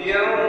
here